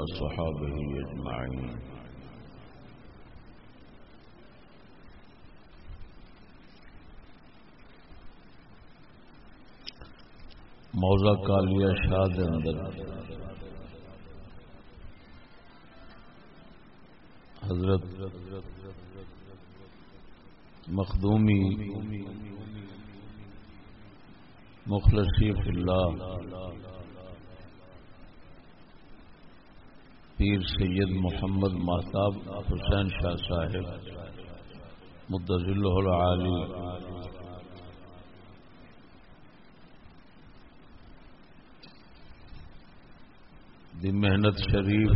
وصحابه أجمعين. موزہ کالیا شاہ اندر. حضرت مخدومی مخلصی فی اللہ. پیر سید محمد محتاب حسین شاہ صاحب مدضل العالی۔ دی محنت شریف۔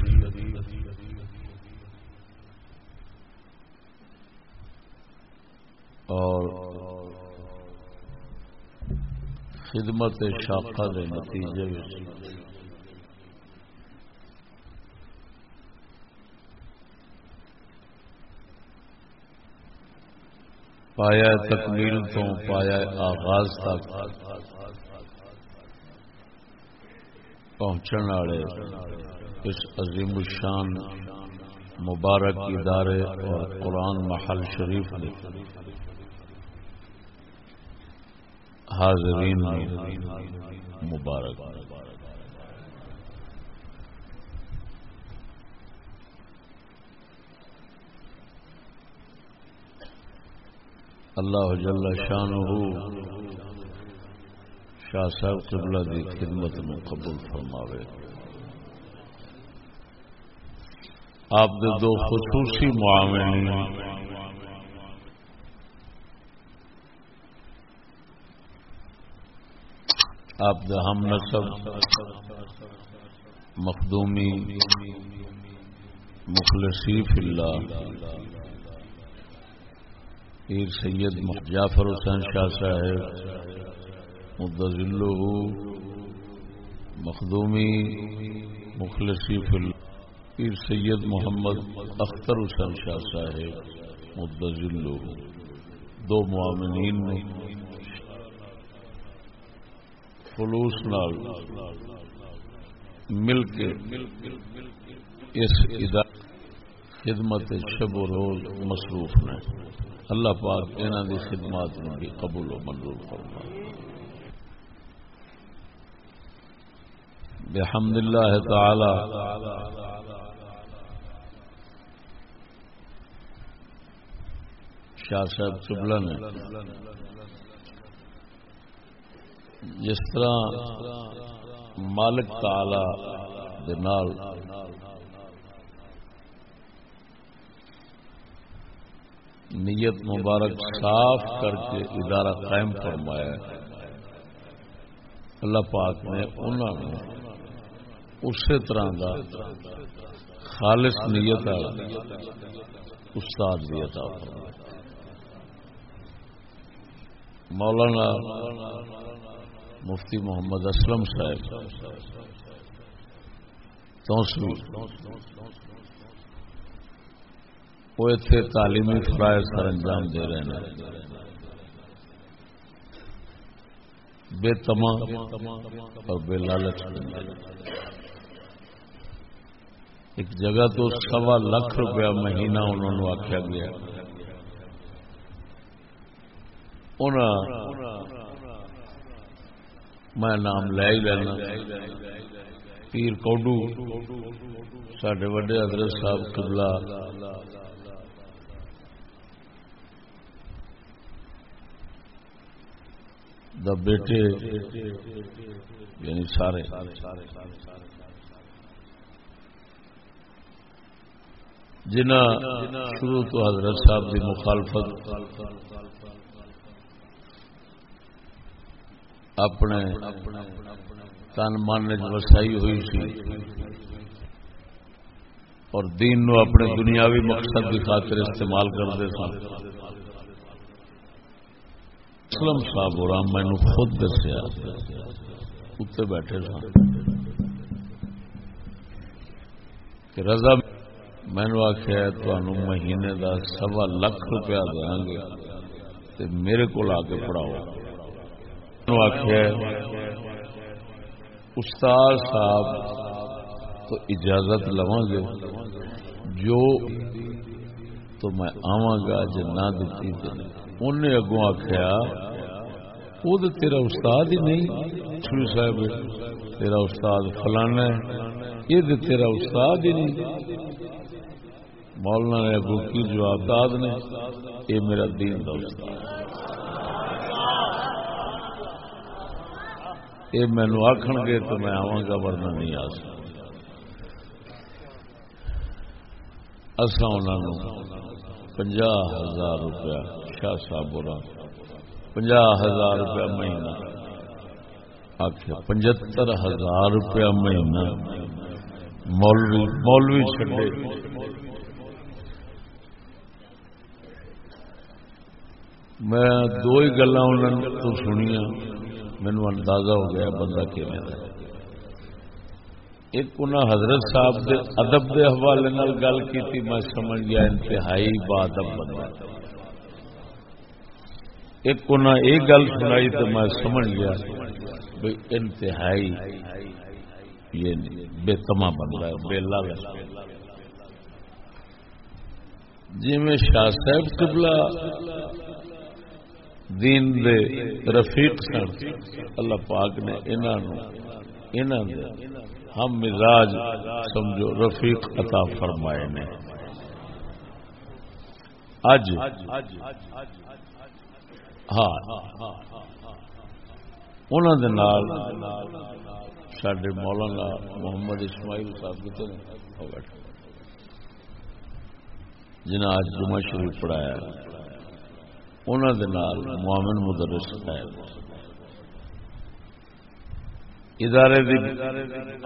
اور خدمت شاخا کے نتیجے۔ پایا تکمیل تو پایا آغاز تک۔ پہنچنے والے اس عظیم الشان مبارک ادارے اور قرآن محل شریف نے حاضرین مبارک۔ اللہ جل شان شاہ صاحب قبلہ دی خدمت میں قبول فرماوے۔ آپ دے دو خصوصی معاملے آپ دا ہم نصب، مخدومی، مخلصی فی اللہ۔ پیر سید جعفر حسین شاہ صاحب مدذل مخدومی، مخلصی فی اللہ، پیر سید محمد اختر حسین شاہ صاحب مدذل دو معاملین نے خلوص نال مل کے اس ادارے خدمت شب و روز مصروف نے۔ اللہ پاک انہوں کی خدمات میں بھی قبول و منظور فرما بحمد اللہ تعالی۔ شاہ صاحب چبلا نے جس طرح مالک تعالی نال نیت مبارک صاف کر کے ادارہ قائم فرمایا اللہ پاک نے انہوں نے اسی طرح کا خالص نیت استاد دیا تھا مولانا مفتی محمد اسلم صاحب وہ اتنے تعلیمی فرائض سر انجام دے رہے ہیں۔ بے تما اور بے لالچ۔ ایک جگہ تو سوا لاکھ روپیہ مہینہ انہوں نے آخیا گیا۔ میں نام لے ہی لینا۔ پیر کوڈو سڈے وڈے حضرت صاحب قبلہ دا بیٹے یعنی سارے۔ جنہ شروع تو حضرت صاحب کی مخالفت، اپنے تن من وسائی ہوئی سی، اور دین نو اپنے دنیاوی مقصد کی خاطر استعمال کرتے سن۔ اسلم صاحب اور میں خود دسیا۔ اتنے بیٹھے سن کہ رضا مینو آخیا تمہوں مہینے کا سوا لکھ روپیہ دیا گے تو میرے کو آ کے پڑھاؤ۔ آخیا استاد صاحب تو اجازت لوا گے۔ جو تو میں آواں گا جی نہ دیتی انہیں اگوں آخیا وہ تو تیرا استاد ہی نہیں۔ شروع صاحب، تیرا استاد فلانا ہے۔ یہ تو تیرا استاد ہی نہیں۔ مولانا نے اگو کی جواب داد نے، یہ میرا دین کا استاد۔ یہ مینو آخ گے تو میں آواں گا، ورنہ نہیں آ سکتا۔ اصا انہوں پنجا ہزار روپیہ شاہ صاحب پنجا ہزار روپیہ مہینہ۔ آخر پچہتر ہزار روپیہ مہینہ۔ مولوی مولوی چڈے میں دو ہی گلا تو سنیا مینو اندازہ ہو گیا بندہ کھے ایک انہیں حضرت صاحب دے ادب دے حوالے گل کی میں سمجھ گیا انتہائی بادب بندہ۔ ایک انہیں یہ گل سنائی تو میں سمجھ گیا بھائی انتہائی یہ بے تما بندہ ہے، بے لال جی میں شاہ صاحب قبلہ دین دے رفیق سن، اللہ پاک نے انہوں نے ہم مزاج سمجھو رفیق عطا فرمائے نے۔ اج ہاں انہوں سڈے مولانا محمد اسماعیل صاحب کتنے جنہیں اج جمعہ شریف پڑھایا انہوں معامن مدرس ہے ادارے دی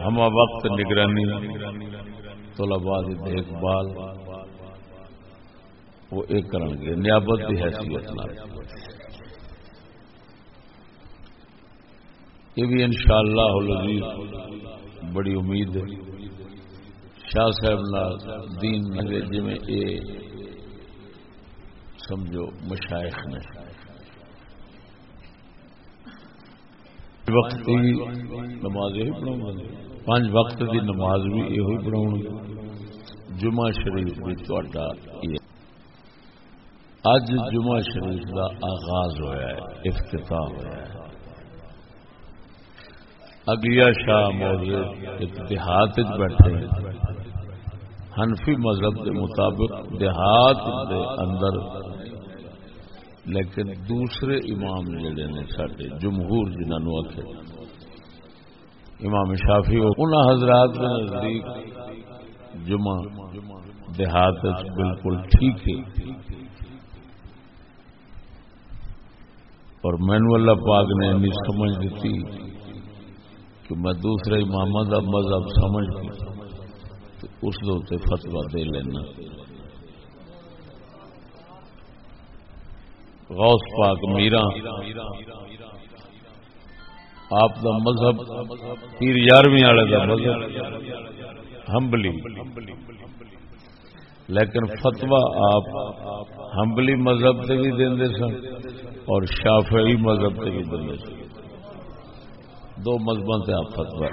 ہما وقت نگرانی، طلباء دی دیکھ بھال، وہ ایک کریں گے نیابت کی حیثیت نہ یہ بھی ان شاء اللہ بڑی امید ہے۔ شاہ صاحب نال دین جی میں یہ سمجھو مشائق نے۔ وقت کی نماز یہ پڑھاؤ پانچ وقت کی نماز بھی یہ پڑھاؤ جمعہ شریف بھی تا اج جمعہ شریف کا آغاز ہوا ہے، افتتاح ہوا ہے۔ اگلیا شاہ موضوع دیہات بیٹھے ہنفی مذہب کے مطابق دیہات کے اندر، لیکن دوسرے امام جڑے نے سارے جمہور جنہوں آخر امام شافی ان حضرات کے نزدیک جمعہ دیہات بالکل ٹھیک ہے۔ اور مینو اللہ پاک نے سمجھ دیتی کہ میں دوسرے امام کا مذہب سمجھ اس فتوا دے لینا۔ غوث پاک میرا، آپ دا مذہب پیر یارویں والے کا مذہب ہمبلی لیکن فتوا آپ ہمبلی مذہب سے بھی دے سن اور شافعی مذہب سے بھی دے سن۔ دو مذہب سے آپ فتوا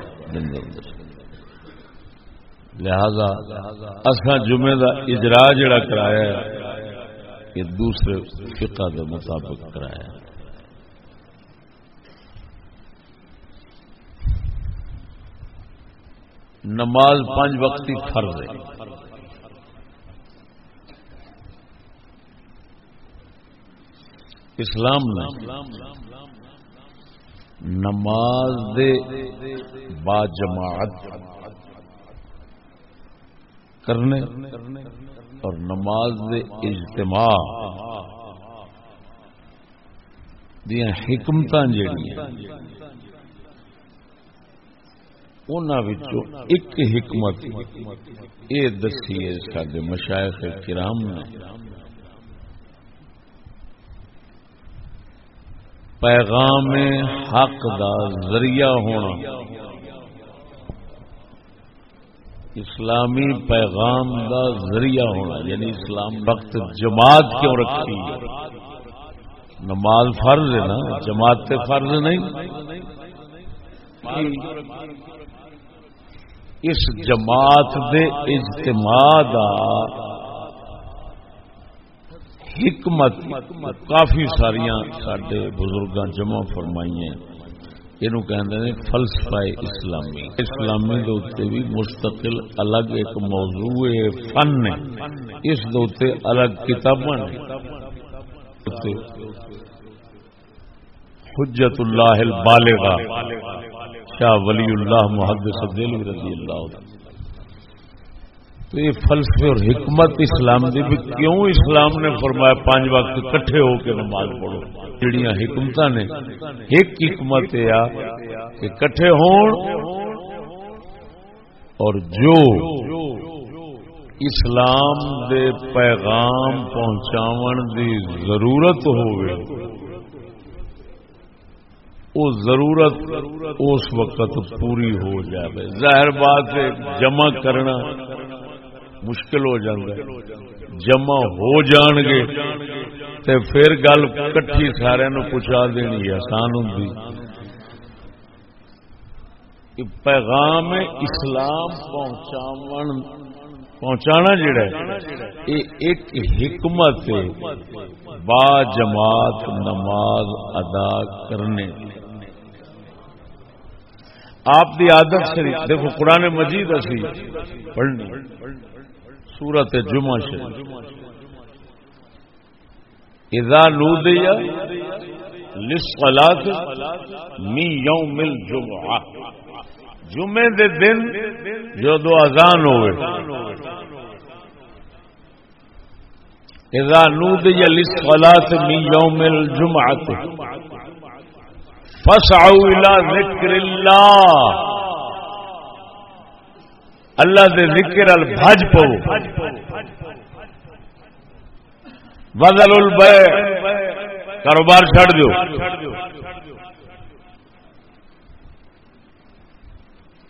لہذا اصا جمعے کا اجرا جڑا کرایا یہ دوسرے فقہ کے مطابق کرایا نماز پانچ وقتی فرض ہے۔ اسلام نے نماز دے با جماعت کرنے اور نماز دے اجتماع دیا حکمت جہیا ایک حکمت یہ دسی ہے سارے مشائق کرام نے۔ پیغام حق دا ذریعہ ہونا۔ اسلامی پیغام دا ذریعہ ہونا یعنی اسلام وقت جماعت کیوں رکھی نماز فرض ہے نا، جماعت فرض نہیں۔ اس جماعت دے اجتماع دا حکمت، کافی ساریاں سڈے بزرگ جمع فرمائی یہ فلسفہ اسلامی۔ اسلامی بھی مستقل الگ ایک موضوع فن نے اس الگ کتاباں حجت اللہ البالغہ، شاہ ولی اللہ محدث دل رضی اللہ تو یہ فلسفے اور حکمت اسلام دی بھی کیوں اسلام نے فرمایا پانچ وقت کٹھے ہو کے نماز پڑھو؟ جڑیاں حکمت نے، ایک حکمت یہ کہ کٹھے ہون اور جو اسلام دے پیغام پہنچاون دی ضرورت ہوئے وہ ضرورت اس وقت پوری ہو جائے ظاہر بات جمع کرنا مشکل ہو جائے جمع ہو جان گے تے پھر گل کٹھی سارے نو پہنچا دینی آسان ہوں پیغام اسلام پہنچاون، پہنچانا جڑا یہ ایک حکمت با جماعت نماز ادا کرنے۔ آپ دی عادت شریف دیکھو قرآن مجید اسی۔ پڑھنی سورت جمعہ شریف۔ اذا نودیا لسقلات می یوم الجمعہ۔ جمعے دے دن جو دو اذان ہوئے۔ اذا نودی للصلاة من يوم الجمعة فسعوا الى ذکر اللہ۔ اللہ دے ذکر البھج پو۔ بدل البیع کاروبار چھڑ دو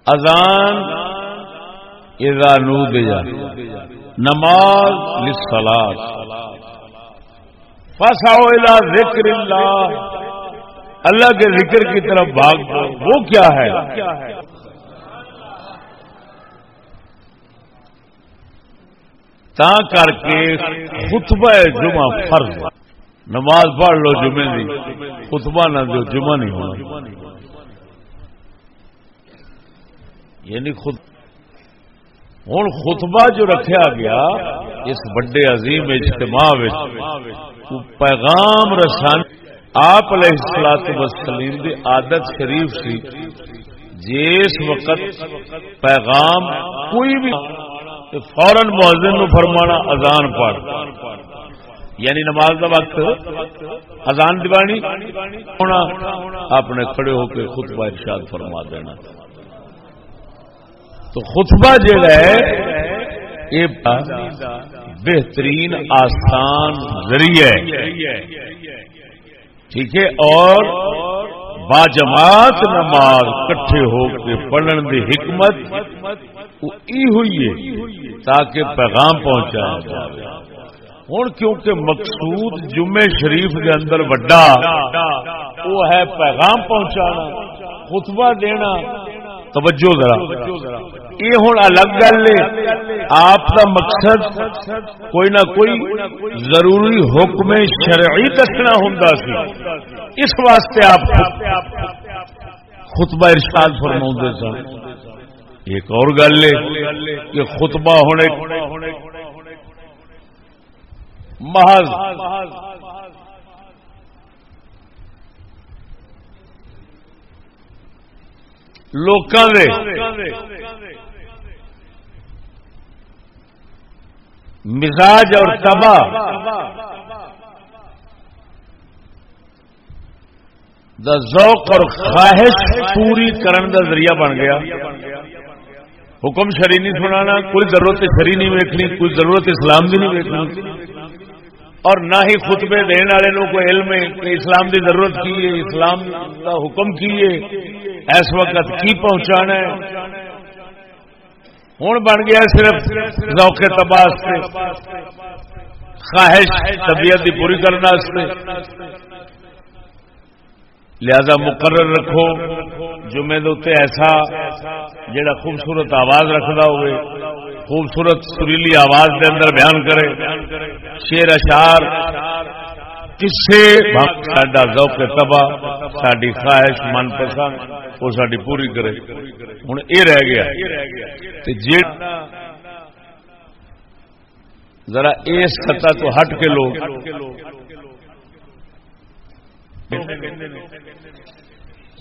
اذان اذا نودیا نماز للصلاة۔ فسعوا الى ذکر اللہ۔ اللہ کے ذکر کی طرف بھاگ وہ کیا ہے؟ تا کر کے خطبہ جمعہ فرض نماز پڑھ لو جمعے دی، خطبہ نہ دو جمعہ نہیں ہونا۔ یعنی خود ہوں خطبہ جو رکھا گیا، اس بڑے عظیم اجتماع پیغام رسان آپ سلاط وسلیم کی عادت شریف سی، جس وقت پیغام کوئی بھی فورن مؤذن نو فرمانا اذان پڑھ۔ یعنی نماز کا وقت اذان دیوانی، ہونا اپنے کھڑے ہو کے خطبہ ارشاد فرما دینا۔ تو خطبہ جڑا ہے یہ بہترین آسان ذریعہ ٹھیک ہے؟ اور باجماعت نماز کٹھے ہو کے پڑھن دی حکمت ہوئی ہے تاکہ پیغام پہنچایا جائے۔ ہوں کیونکہ مقصود جمعے شریف کے اندر وڈا وہ ہے پیغام پہنچانا، خطبہ دینا۔ توجہ ذرا۔ یہ ہوں الگ گل ہے۔ آپ کا مقصد کوئی نہ کوئی ضروری حکم شرعی دسنا ہوں اس واسطے آپ خطبہ ارشاد فرما سن۔ ایک اور گل ہے کہ خطبہ ہونے محض لوکاں دے مزاج اور تباہ دا ذوق اور خواہش پوری کرن دا ذریعہ بن گیا۔ حکم شری نہیں سنانا، کوئی ضرورت شری نہیں ویکنی کوئی ضرورت اسلام بھی نہیں ویکنی اور نہ ہی خطبے دین والے کوئی علم ہے کہ اسلام کی ضرورت کی ہے، اسلام کا حکم کی ہے، اس وقت کی پہنچانا ہے۔ ہوں بن گیا صرف ذوق تباہ خواہش طبیعت کی پوری کرنے لہذا مقرر رکھو، جمعے دے ایسا جڑا خوبصورت آواز رکھتا ہوئے، خوبصورت سریلی آواز دے اندر بیان کرے، شیر اشار کسے سڈا ذوق تباہ ساری خواہش من پسند وہ ساری پوری کرے۔ ہوں یہ رہ گیا۔ ذرا اس سطح تو ہٹ کے لوگ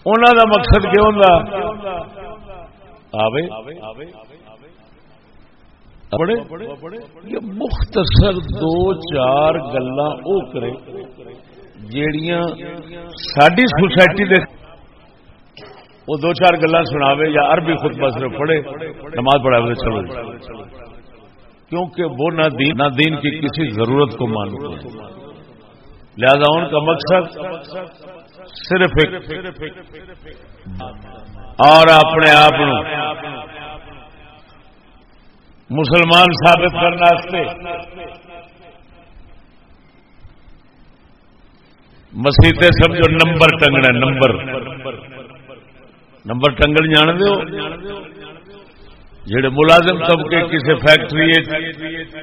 انہوں کا مقصد کیوں آوے۔ بڑے یہ مختصر دو چار گلا وہ کرے، جیڑیاں ساری سوسائٹی دے وہ دو چار گلا سناوے یا عربی خود بس پڑھے، نماز پڑھا چلو۔ کیونکہ وہ نہ دین نہ دین کی کسی ضرورت کو مانتے ہیں۔ لہذا ان کا مقصد صرف ایک اور اپنے آپ مسلمان ثابت کرنے مسیطے سمجھو نمبر ٹنگنا نمبر۔ نمبر ٹنگن جان دو جڑے ملازم طبقے کسی فیکٹری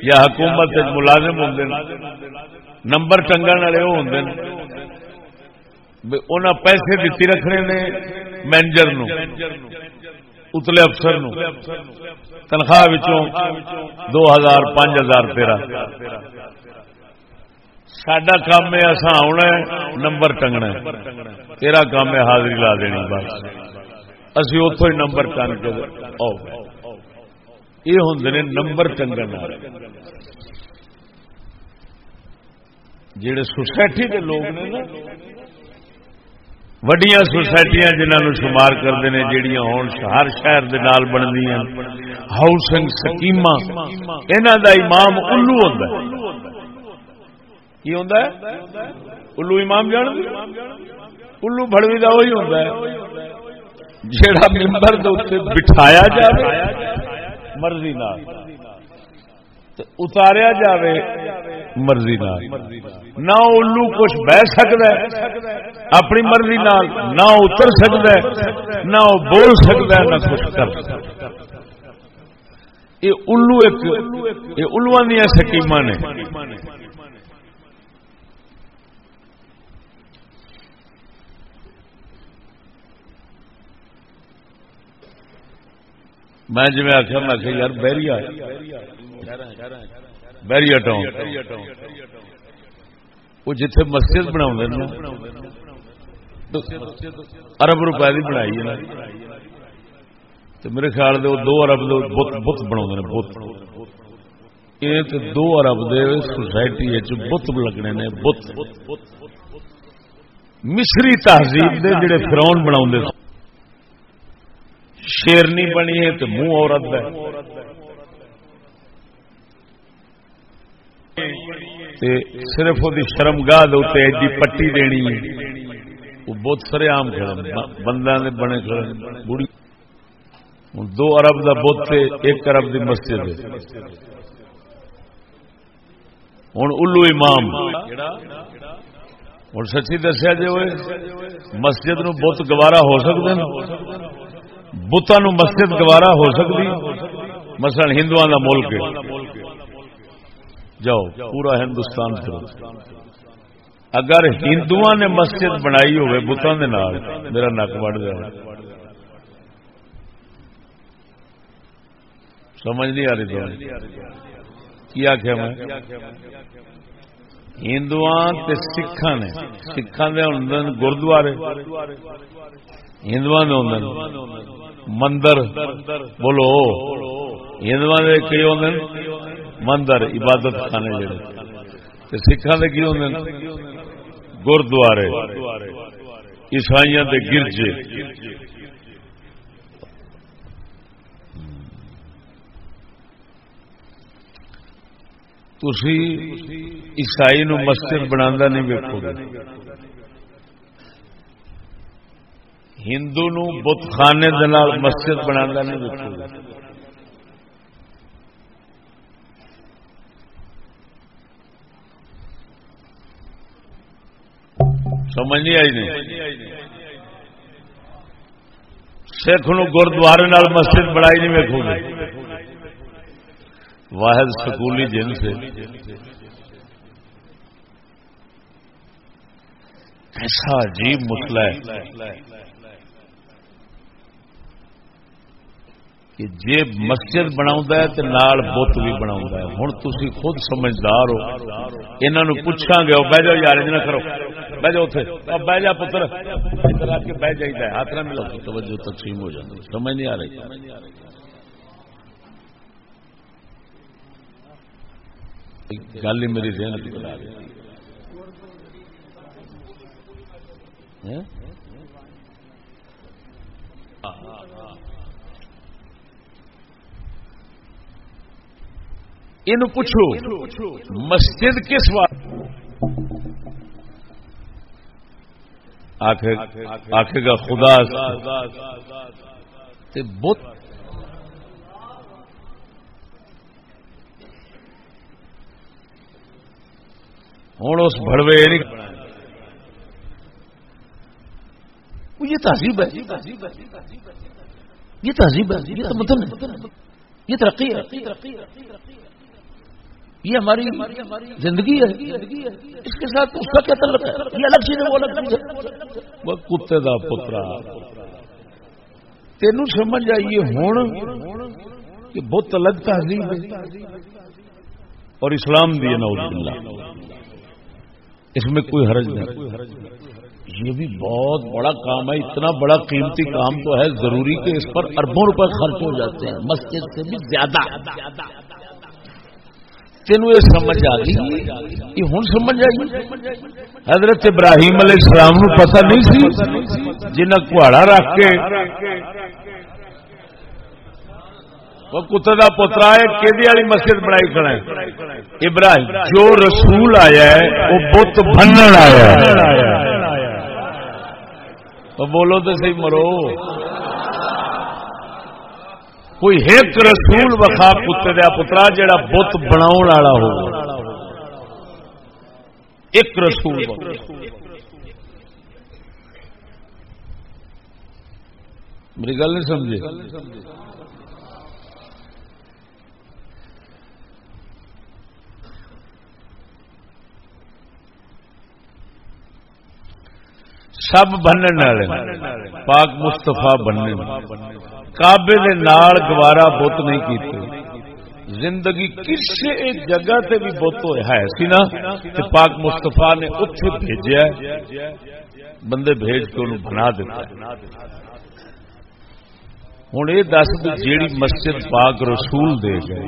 یا حکومت ملازم ہوں نمبر ٹنگن والے وہ ہوں انہیں پیسے دیتی رکھنے نے مینیجر اتلے افسر نو۔ تنخواہ دو ہزار پانچ ہزار تیرہ۔ سڈا کام ہے اصا آنا نمبر ٹنگنا تیرا کام ہے، حاضری لا دینی بس۔ اسی اتوں ہی نمبر ٹنگ کے یہ ہوں نمبر ٹنگن جڑے سوسائٹی کے لوگ نے نا وڈیا سوسائٹیاں جنہوں شمار کرتے ہیں جہیا ہوں ہر شہر دے نال بنتی ہاؤسنگ سکیم انہوں دا امام الو ہوں کی ہوں الو امام جان الو بڑوی کا وہی ہوں جہاں ممبر بٹھایا جائے مرضی نال۔ اتاریا جاوے۔ مرضی نال۔ نہ الو کچھ بہ سکتا ہے اپنی مرضی نال نہ اتر سکتا ہے نہ وہ بول سکتا ہے نہ کچھ کر یہ الو ایک یہ دیا سکیم نے۔ میں جی آخیا میں آخیا یار بہریا بہریا ٹاؤن وہ جتھے مسجد بنا ارب روپئے کی بنائی ہے تو میرے خیال دے وہ دو ارب بت بنا بت۔ یہ دو ارب دے سوسائٹی بت لگنے نے، بت۔ مصری تہذیب دے جڑے فرون بنا شیرنی بنی ہے تو منہ عورت ہے۔ صرف وہ شرم گاہ ایڈی پٹی دینی وہ بہت سرے آم کھڑا بندہ نے بنے کھڑے بڑی دو ارب کا بت ایک ارب کی مسجد ہے۔ ہوں الو امام۔ ہوں، سچی دسیا جی وہ مسجد نو بت گوارا ہو سکتے ہیں۔ بتان مسجد گوارا ہو سکتی مثلا ہندو کا ملک جاؤ، پورا ہندوستان اگر ہندو نے مسجد بنائی ہوئے بتان میرا نک بڑھ جائے سمجھ نہیں آ رہی کیا آخیا میں؟ ہندو سکھان نے سکھان گردوارے۔ ہندو مندر، بولو۔ ہندو مندر، عبادت خانے جڑے۔ سکھان کے کی گردوارے عیسائی کے گرجے۔ عیسائی نو مسجد بنا نہیں ویکو گے ہندو نو بت خانے مسجد بنا نہیں دیکھو سمجھ نہیں آئی نہیں۔ سکھ نو گردوارے مسجد بڑائی نہیں ویکو گے۔ واحد سکولی جن سے۔ ایسا عجیب مسئلہ ہے کہ جی مسجد بنا بت بھی بنا ہوں تھی خود سمجھدار ہو۔ انہوں پوچھا گے بہ جاؤ یار نہ کرو۔ بہ جاؤ اتنے بہ جا پتر۔ ادھر آ کے بہ جائیے ہاتھ نہ ملو توجہ تقسیم ہو جاتی سمجھ نہیں آ رہی۔ گل ہی میری ذہن کی بنا رہی یہ پوچھو، مسجد کس بات آخے گا خدا بت ہوں اس بڑوے یہ تہذیب ہے۔ یہ تہذیب ہے۔ یہ مطلب یہ ترقی ہے۔ یہ ہماری زندگی ہے۔ اس کے ساتھ اس کا کیا تعلق ہے؟ یہ الگ چیز ہے، وہ الگ چیز ہے۔ وہ کتے دا پترا۔ تینوں سمجھ آئیے ہوں کہ بت الگ تہذیب ہے۔ اور اسلام دی نوز اللہ اس میں کوئی حرج نہیں۔ یہ بھی بہت بڑا کام ہے، اتنا بڑا قیمتی کام تو ہے۔ ضروری کہ اس پر اربوں روپے خرچ ہو جاتے ہیں۔ مسجد سے بھی زیادہ۔ تین یہ سمجھ آ گئی یہ ہوں سمجھ آئی؟ حضرت ابراہیم علیہ السلام نو پتہ نہیں سی جنہ کہاڑا رکھ کے وہ کتے کا پوترا ہے کہ مسجد بنائی کھڑا ہے؟ ابراہیم، جو رسول آیا ہے، وہ بت بنن آیا ہے۔ بولو تو صحیح مرو۔ کوئی ایک رسول وخا کتے دیا پترا جڑا بت بنا ہو. ایک رسول میری گل نہیں سمجھے سب بننے والے پاک مستفا بننے کابے دے نال گوارا بت نہیں کیتے۔ زندگی کسی جگہ تے بھی بت ہے سی نا کہ پاک مستفا نے اتنے بھیجا بندے بھیج کے انہوں بنا دیتا ہوں، یہ دس جیڑی مسجد پاک رسول دے گئے۔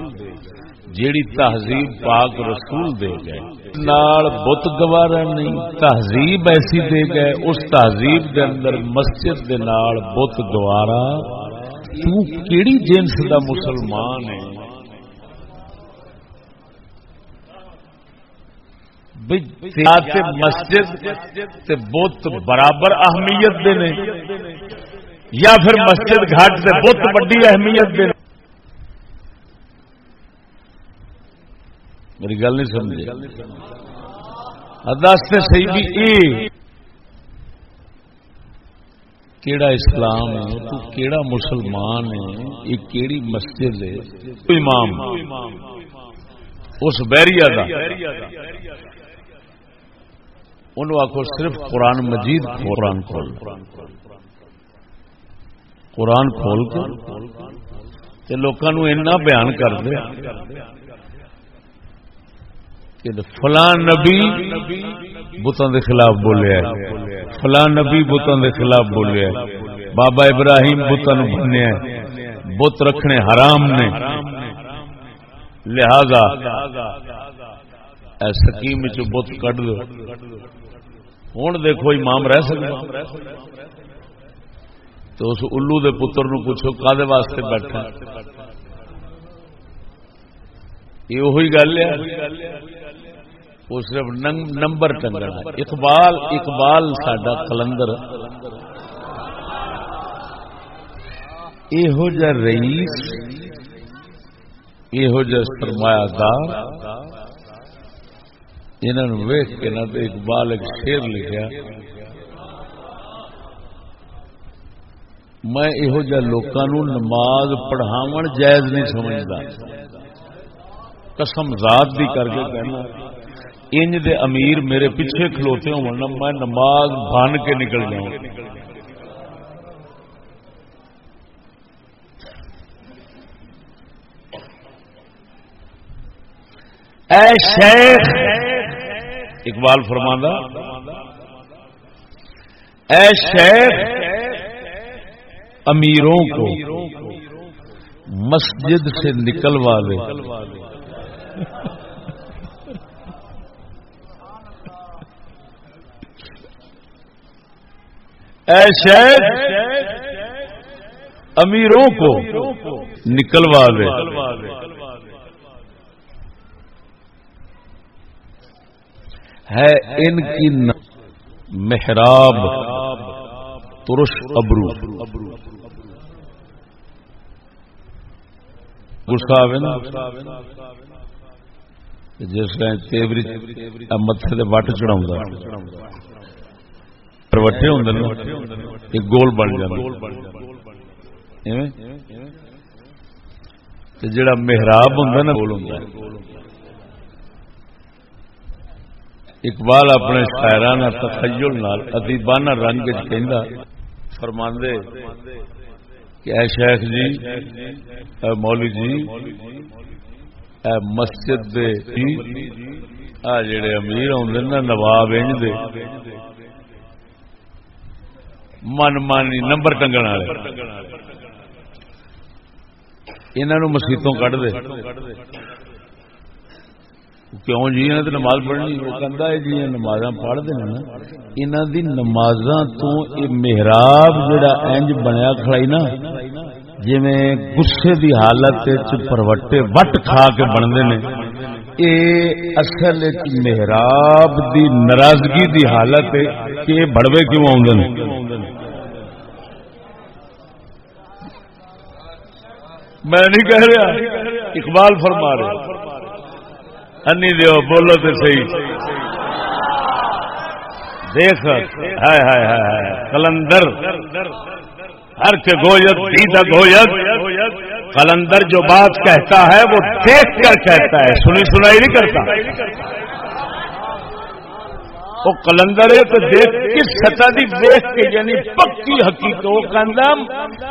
جیڑی تہذیب پاک رسول دے گئے۔ نال بت گوارا نہیں، تہذیب ایسی دے گئے، اس تہذیب دے اندر مسجد دے نال بت گوارا۔ کیڑی جنس دا مسلمان ہے؟ مسجد بت برابر اہمیت دے نے، یا پھر مسجد گھاٹ سے بت بڑی اہمیت دے میری گل نہیں سمجھے۔ دس صحیح بھی اے۔ کیڑا اسلام ہے تو کیڑا مسلمان ہے یہ کیڑی مسجد ہے۔ امام۔ اس بیریا کا انہوں آخو صرف قرآن مجید قرآن کھول۔ قرآن کھول کے۔ لوگوں اینا بیان کر دے۔ کہ فلاں نبی بتوں کے خلاف بولیا فلاں نبی بتوں کے خلاف بولیا بابا ابراہیم بتوں بنیا بت رکھنے حرام نے۔ لہذا سکیم چ بت کٹ دو۔ ہوں دیکھو امام رہ سکتا تو اس الو دے پتر نو پوچھو کدے واسطے بیٹھا یہ گل ہے۔ وہ صرف نمبر ٹنگنا اقبال اقبال سڈا کلندر۔ یہو جا رئیس یہو جا سرمایہ دار۔ انہوں ویس ویخ کے نا تو اقبال ایک شیر لکھا میں یہو جہاں نماز پڑھاو جائز نہیں سمجھتا قسم ذات بھی کر کے کہنا انج دے امیر میرے پیچھے کھلوتے ہو میں نماز بن کے نکل جاؤں۔ اے شیخ، اقبال فرماندہ، اے شیخ، امیروں کو مسجد سے نکلوا لے ایسے امیروں کو نکلوا لے۔ ہے ان کی محراب ترش ابرو۔ گسا جس تیوری متے وٹ چڑھا پروٹے ہوں ایک گول بن جا محراب ہوں نا، گول ہوں اقبال اپنے شاعرانہ تخیل نال، ادیبانہ رنگ فرماندے کہ اے شیخ جی اے مولوی جی مسجد دے آ جڑے امیر آدھے نا نواب انج دے۔ من مانی نمبر ٹنگن والے۔ انہوں مسیتوں کٹ دے۔ کیوں جی؟ تو نماز پڑھنی وہ کہہ جی نماز پڑھتے ہیں انہوں دی نماز تو محراب جڑا انج بنیا کھڑائی نا۔ جی گسے دی حالت پروٹے وٹ کھا کے بنتے ہیں یہ اصل محراب دی ناراضگی دی حالت ہے کہ یہ بڑوے کیوں آدھے میں نہیں کہہ رہا، اقبال فرما رہے انی دیو، بولو تو صحیح۔ دیکھ ہائے ہائے ہائے، کلندر۔ ہر کے گویت دیدہ گویت۔ کلندر جو بات کہتا ہے، وہ دیکھ کر کہتا ہے۔ سنی سنائی نہیں کرتا۔ وہ کلندر ہے تو دیکھ، کس سطح کی دیکھ کے یعنی پکی حقیقت، وہ کہنا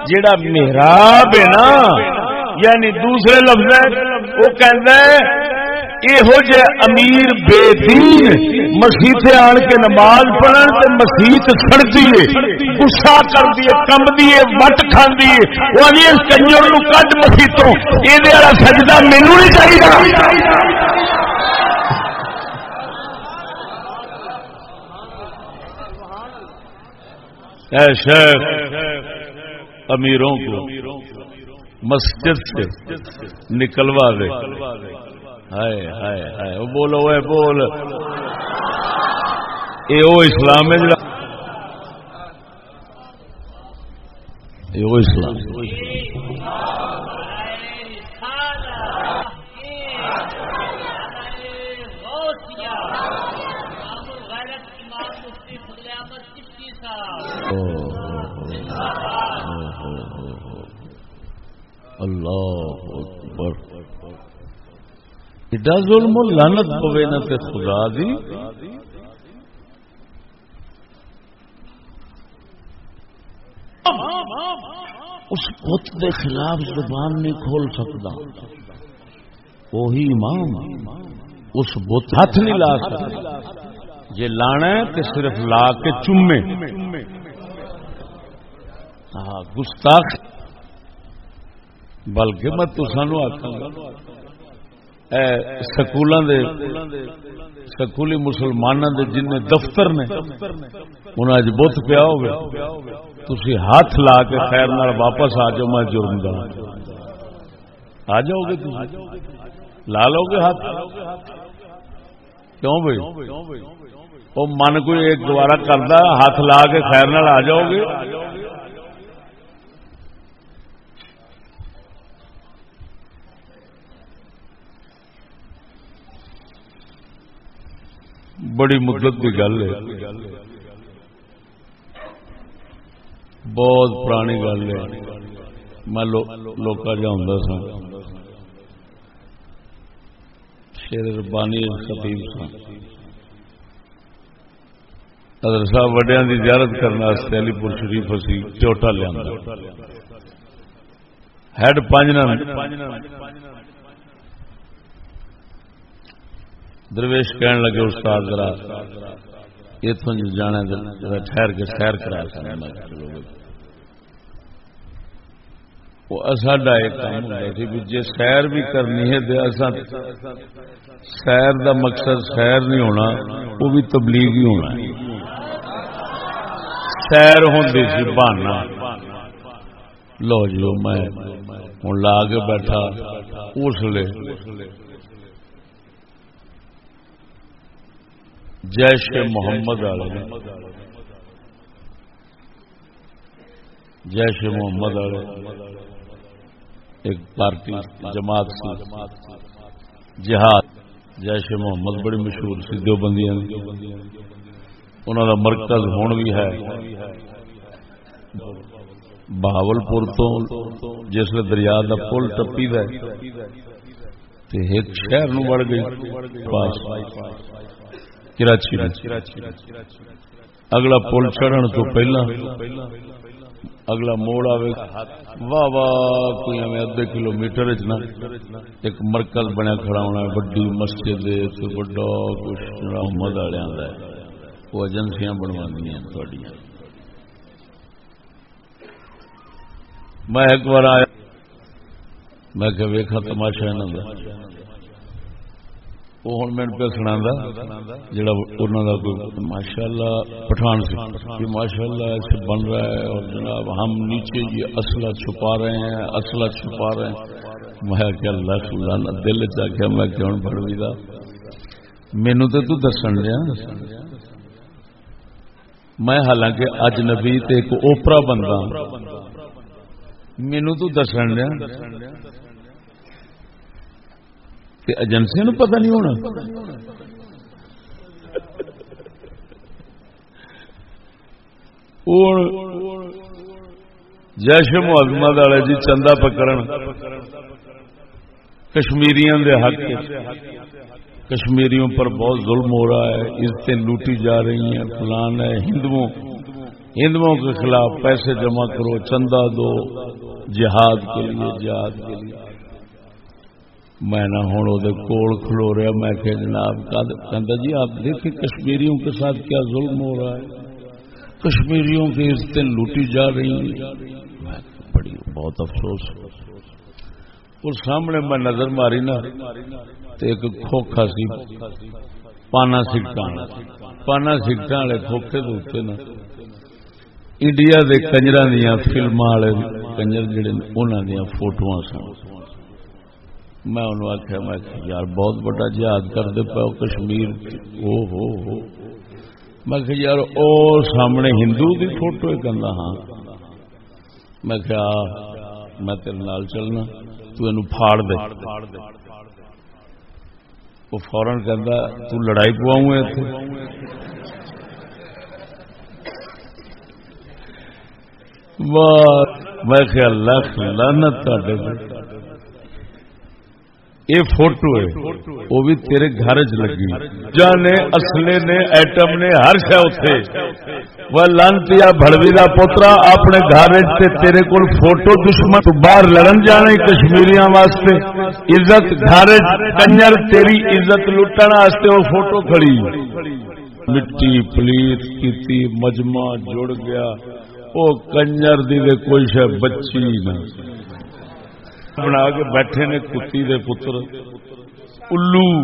جڑا محراب ہے نا یعنی دوسرے لفظ وہ کہنا ہے یہو جہ امیر بے دین مسیح آن کے نماز پڑھن تے مسیح سڑتی ہے گسا کر دیے کم دیے وٹ کھاندی ہے وہ اس کنجر نو کڈ مسیتوں یہ سجدہ مینو نہیں چاہیے اے شیخ امیروں کو مسجد سے نکلوا دے ہائے ہائے ہائے وہ بولو اے بول اے او اسلام ہے جڑا اے او اسلام اللہ اکبر ایڈا ظلم لانت پوے نہ تے خدا دی۔ اس بت دے خلاف زبان نہیں کھول سکتا۔ وہی امام اس بت ہاتھ نہیں لا سکتا۔ جی لانا ہے تو صرف لا کے چومے۔ ہاں گستاخ۔ بلکہ میں تو سانو آخا گا سکولوں دے سکولی مسلمانوں دے جن دفتر نے انہیں اج بت پیا ہوگا تھی ہاتھ لا کے خیر نال واپس آ جاؤ، میں جرم دا آ جاؤ گے لا لو گے ہاتھ؟ کیوں بھائی؟ وہ من کوئی ایک دوبارہ کرتا ہاتھ لا کے خیر نال آ جاؤ گے بڑی مدت کی گل ہے۔ بہت پرانی گل ہے۔ میں لوکا جا ہوں سا شیر ربانی خطیب سا حضرت صاحب وڈیا کی زیارت کرنے علی پور شریف اسی چوٹا لیا ہیڈ پانچ درویش کہن لگے، استاد ذرا اتوں جانا ٹھہر کے سیر کرا ساڈا ایک کام ہوتا سی جی سیر بھی کرنی ہے سیر دا مقصد سیر نہیں ہونا، وہ بھی تبلیغ ہی ہونا سیر ہوتی سی بہانا۔ لو جی میں ہوں لا کے بیٹھا۔ اس لیے جیش محمد والے جیش محمد والے ایک پارٹی جماعت سی. جہاد. جیش محمد بڑی مشہور سی دو بندیاں انہوں کا مرکز ہون بھی ہے. بہاول پور تو جس دریا کا پل ٹپی د ایک شہر نو بڑھ گئی پاس کراچی اگلا پل چڑھن تو پہلا، اگلا موڑ آئے واہ واہ، کوئی ہمیں ادھے کلو میٹر ایک مرکز بنیا کھڑا ہونا وڈی مسجد بڑا کچھ محمد والے وہ ایجنسیاں بنوا میں ایک بار آیا۔ میں کہ ویخا تماشا یہاں وہ ہوں میں پہ سنا جا ماشاء اللہ پٹھان سے ماشاء اللہ ایسے بن رہا ہے اور جناب ہم نیچے جی یہ اسلحہ چھپا رہے ہیں اسلحہ چھپا رہے ہیں۔ میں کہ اللہ سلانا دل چاہیے میں کیوں پڑ بھی مینو تو تو دسن دیا میں حالانکہ اجنبی تے ایک اوپرا بندہ۔ مینو تو دسن دیا ایجنسی نو پتہ نہیں ہونا۔ جیش محمد والے جی چندہ پکڑن۔ کشمیریاں دے حق کشمیریوں پر بہت ظلم ہو رہا ہے۔ عزتیں لوٹی جا رہی ہیں۔ فلان ہے، ہندوؤں۔ ہندوؤں کے خلاف پیسے جمع کرو، چندہ دو جہاد کے لیے، جہاد کے لیے۔ میں نہ ہوں، وہ کول کھلو رہا میں کہ جناب کہتا جی آپ دیکھیں کشمیریوں کے ساتھ کیا ظلم ہو رہا ہے۔ کشمیریوں کی عزتیں لوٹی جا رہی ہیں۔ بڑی، بہت افسوس۔ اور سامنے میں نظر ماری نا، تو ایک کھوکھا سی، پانا سکٹا پانا سکٹا والے کھوکھے دے نا، انڈیا دے کنجر دیا فلم والے کنجر جڑے انہوں دیا فوٹو سن۔ میں انہوں آخیا میں یار، بہت بڑا جہاد کرتے پاؤ کشمیر۔ او ہو ہو۔ میں کہ یار، او سامنے ہندو دی فوٹو کہنا ہاں۔ میں کیا میں تیرے نال چلنا۔ تو اینو پھاڑ دے۔ وہ فورن کہہ تو لڑائی پواؤں اتنے میں خیال لاکھ لانت یہ فوٹو ہے، وہ بھی تیرے گھر چ لگی جانے، اصلے نے، ایٹم نے، ہر شا اتے وہ لانتی بڑوی کا پوترا اپنے گھر تیرے کو فوٹو دشمن باہر لڑن جانے کشمیریاں واسطے۔ عزت گھر کنجر تیری عزت لٹن واسطے وہ فوٹو کھڑی۔ مٹی پلیت کی مجمع جڑ گیا۔ وہ کنجر دی کوئی شہ بچی نہ۔ بنا کے بیٹھے نے کتی دے پتر۔ الو۔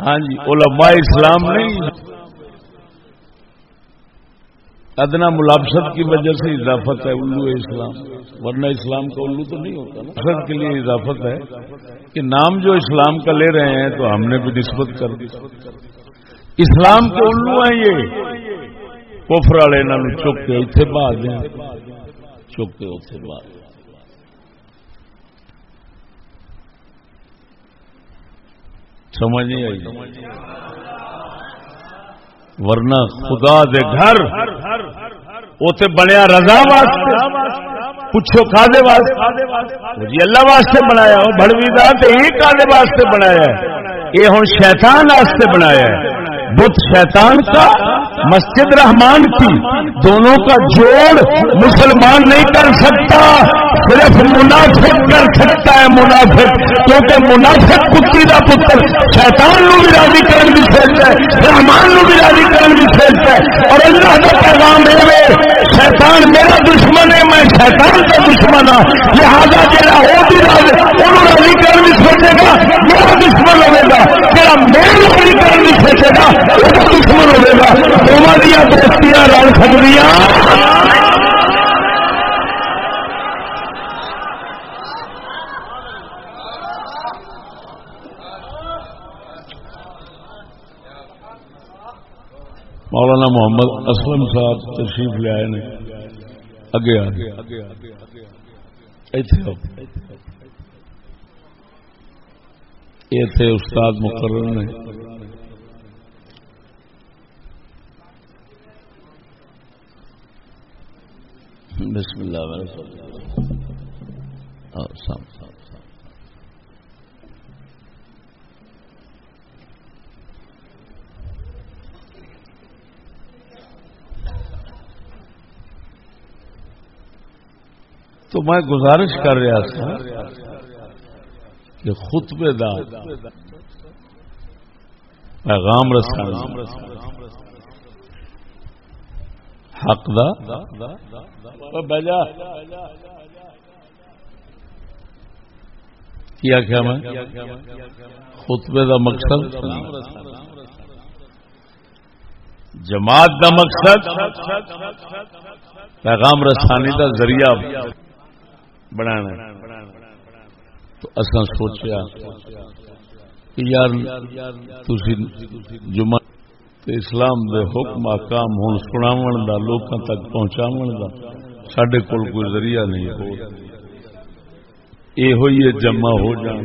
ہاں جی علماء اسلام نہیں ادنا ملابسط کی وجہ سے اضافت ہے الو اسلام۔ ورنہ اسلام کا الو تو نہیں ہوتا۔ مقصد کے لیے اضافت ہے کہ نام جو اسلام کا لے رہے ہیں تو ہم نے بھی نسبت کر دی۔ اسلام کے الو ہیں یہ۔ کوفر والے انہوں چک کے اتنے بہا دیں چک کے اتنے بہا سمجھ نہیں آئی؟ ورنہ خدا دے گھر اتے بنیا رضا واسطے۔ پوچھو کالے واسطے؟ جی اللہ واسطے بنایا بڑوی دان یہ کالے واسطے بنایا یہ ہوں شیطان واسطے بنایا ہے۔ بت شیطان کا، مسجد رحمان کی۔ دونوں کا جوڑ مسلمان نہیں کر سکتا، صرف منافق کر سکتا ہے منافق۔ کیونکہ منافق کتی کا پتر شیطان نو بھی راضی کرن بھی سوچتا ہے، رحمان نو بھی راضی کرن بھی سوچتا ہے۔ اور اللہ کا پیغام شیطان میرا دشمن ہے، میں شیطان کا دشمن ہوں لہٰذا جہاں وہ بھی راضی کرن بھی سوچے گا، میرا دشمن ہوئے گا۔ جہاں میرے راضی کرن بھی سوچے گا دشمن ہوئے گا۔ دونوں دیا دوستیاں رل سکتی مولانا محمد اسلم صاحب تشریف لے آئے نے، اگے آ استاد مقرر نے۔ بسم اللہ تو میں گزارش کر رہا تھا کہ خطبے دار پیغام رسانا حق دا بجا۔ کیا کیا میں؟ خطبے دا مقصد۔ جماعت دا مقصد۔ پیغام رسانی دا ذریعہ۔ بنانا تو اصا سوچیا کہ یار جمع اسلام دے حکم آکام ہوں سناو دا، لوکاں تک پہنچاو دا سڈے کول کوئی ذریعہ نہیں ہو یہ ہوئی جمع ہو جان۔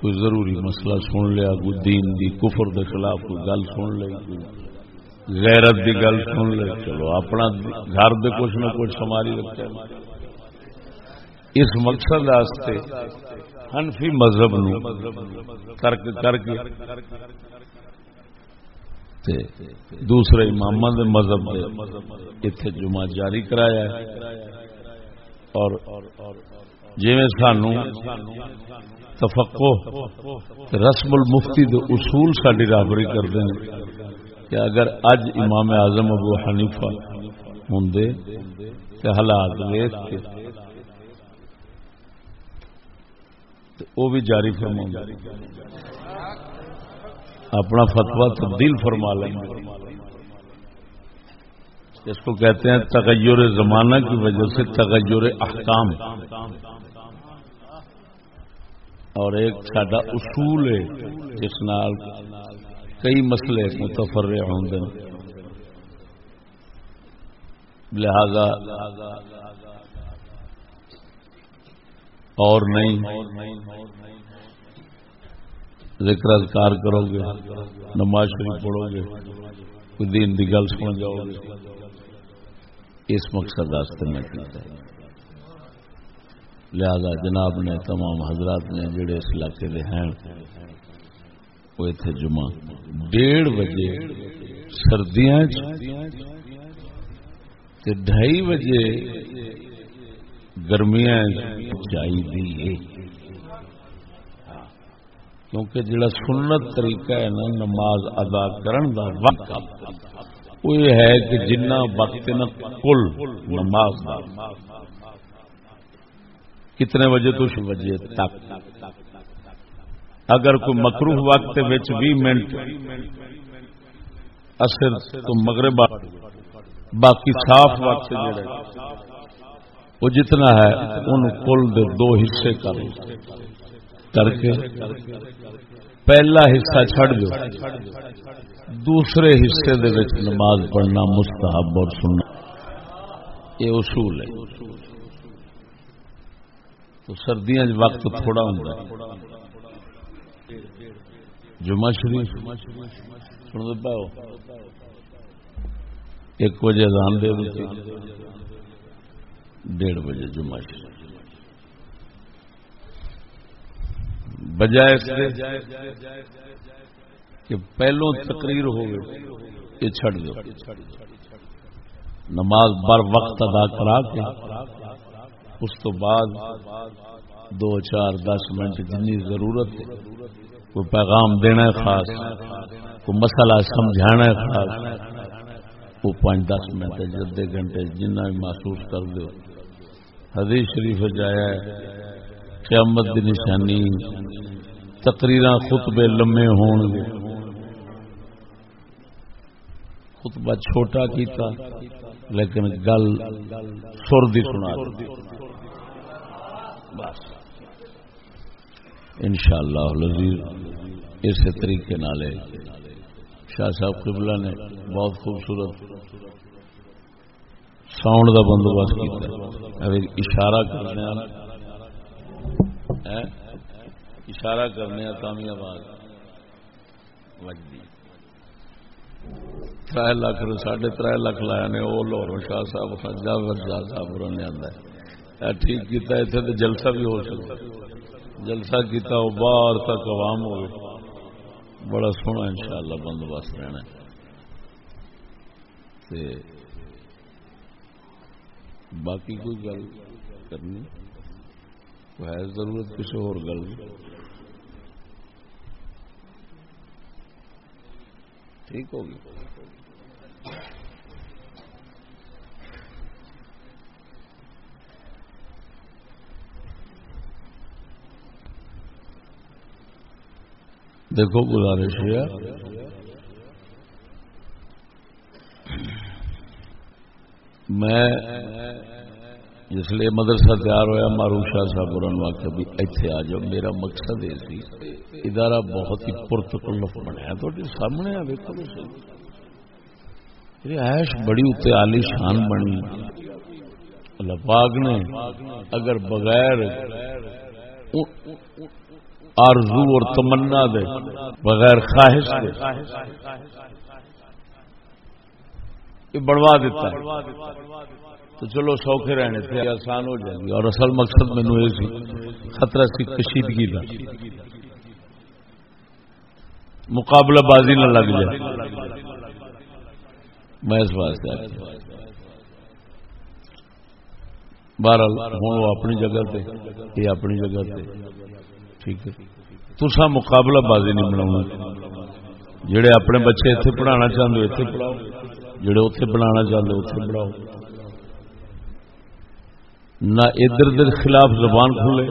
کوئی ضروری مسئلہ سن لیا، کوئی دین دی کفر دے خلاف کوئی گل سن لے کوئی غیرت دی گل سن لے چلو، اپنا گھر دے کچھ نہ کچھ سماری رکھتے ہیں۔ اس مقصد حنفی مذہب نو ترک کر کے دوسرے امام مذہب اتنے جمعہ جاری کرایا ہے۔ اور جی سانو تفقو رسم المفتی دے اصول ساری رابری کرتے ہیں کہ اگر اج امام اعظم ابو حنیفہ ہوں حالات ویس کے وہ بھی جاری فرما اپنا فتوا تبدیل فرما لیں۔ اس کو کہتے ہیں تغیر زمانہ کی وجہ سے تغیر احکام۔ اور ایک سڈا اصول ہے جس نال کئی مسئلے متفر ہوں لہذا اور نہیں۔ ذکر اذکار کرو گے نماز شریف پڑھو گے کوئی دین دی گل سن جاؤ گے اس مقصد میں کیتا ہے لہذا جناب نے، تمام حضرات نے جڑے اس علاقے کے ہیں، وہ اتنے جمعہ ڈیڑھ بجے سردیاں ڈھائی بجے گرمیاں چاہیے کیونکہ جڑا سنت طریقہ ہے نا، نماز ادا کرن دا وقت، وہ یہ ہے کہ جنہ وقت نا کل نماز دا۔ کتنے بجے تو بجے تک۔ اگر کوئی مکروح وقت بھی منٹ اثر تو مغرب باقی صاف وقت جڑے وہ جتنا ہے، ان کل دے دو حصے کر کر کے پہلا حصہ چھڑ دو دوسرے حصے دے وچ نماز پڑھنا مستحب اور سننا۔ یہ اصول ہے۔ تو سردیاں وقت تھوڑا ہوں جمعہ شریف سن پاؤ۔ ایک بجے اذان دے دیتی ڈیڑھ بجے جمعہ بجائے اس کہ پہلو تقریر ہو یہ چھڑ دو۔ نماز بر وقت ادا کرا کے، اس تو بعد دو، چار، دس منٹ جنی ضرورت ہے۔ کوئی پیغام دینا ہے خاص، کوئی مسئلہ سمجھانا ہے خاص، وہ پانچ، دس منٹ جدے گھنٹے جنہ بھی محسوس کر دو حدیث شریف جایا قیامت کی نشانی تقریر خطبے لمے ہون۔ گے خطبہ چھوٹا کیتا، لیکن گل سر دی۔ سنا بس۔ ان شاء اللہ اسی طریقے نالے شاہ صاحب قبلہ نے بہت خوبصورت ساؤنڈ کا بندوبست کیا اشارہ کرنے اشارہ کرنے تامی آواز۔ بجتی تر لاکھ ساڑھے تر لاکھ لایا نے وہ لاہور شاہ صاحب خجا شاہ صاحب نے آتا ٹھیک کیتا اتنے تو جلسہ بھی ہو سکتا جلسہ کیتا وہ باہر تک عوام ہو بڑا سونا ان شاء اللہ بندوبست رہنا باقی کوئی گل کرنی؟ ہے ضرورت کسی اور گل ٹھیک ہوگی دیکھو گزارش ہے میں جس لیے مدرسہ تیار ہوا مارو شاہ صاحب واقع بھی اتنے آ جاؤ، میرا مقصد یہ سی، ادارہ بہت ہی پرتکلف بنیا تو سامنے آ دیکھو رہائش بڑی اتنے آلی شان بنی۔ لپاگ نے اگر بغیر آرزو اور تمنا دے، بغیر خواہش دے بڑھوا دیتا ہے۔ تو چلو سوکھے رہنے تھے، آسان ہو جائے گی۔ اور اصل مقصد مینو یہ سی، خطرہ سی کشیدگی کا مقابلہ بازی نہ لگ جائے۔ میں اس واسطے بہرحال، ہوں وہ اپنی جگہ پہ یہ اپنی جگہ پہ ٹھیک ہے۔ تسا مقابلہ بازی نہیں بنا جڑے اپنے بچے اتنے پڑھانا چاہتے اتنے پڑھاؤ۔ جڑے اتنے بنا چاہتے اتنے پڑھاؤ نہ ادھر دے خلاف زبان کھولے،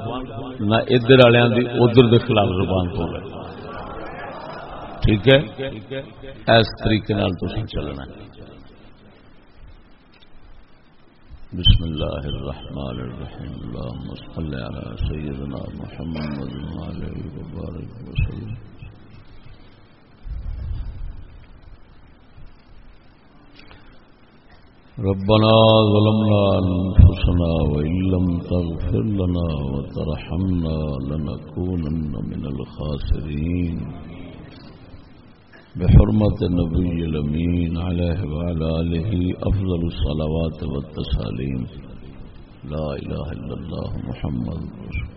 نہ ادھر والوں کی ادھر دے خلاف زبان کھولے۔ ٹھیک ہے؟ اس طریقے نال چلنا بسم الله الرحمن الرحيم اللهم صل على سيدنا محمد و علی وعلى وبارك وسلم۔ ربنا ظلمنا أنفسنا وإن لم تغفر لنا وترحمنا لنكونن من الخاسرين. بحرمة النبي الأمين عليه وعلى آله أفضل الصلوات والتساليم لا إله إلا الله محمد رسول